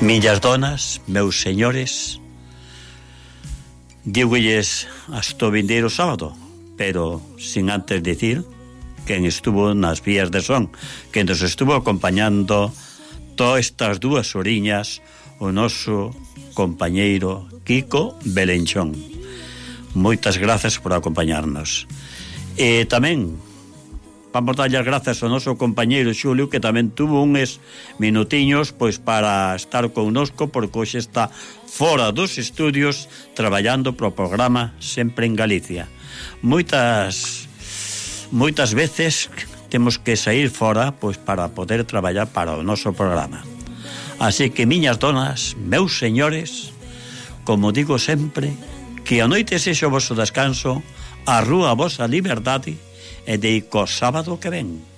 Millas donas, meus señores Díguelles hasta o vindeiro sábado Pero sin antes dicir Quen estuvo nas vías de son Quen nos estuvo acompañando Todas estas dúas oriñas O noso compañeiro Kiko Belenchón. Moitas grazas por acompañarnos. E tamén Vamos darlle as grazas ao noso compañeiro Xulio que tamén tuvo unes minutiños pois para estar connosco porque hoxe está fora dos estudios traballando pro programa Sempre en Galicia. Moitas moitas veces temos que sair fora pois para poder traballar para o noso programa. Así que miñas donas, meus señores, como digo sempre, que a noite sexo o voso descanso, a rúa a vosa liberdade e deico sábado que ven.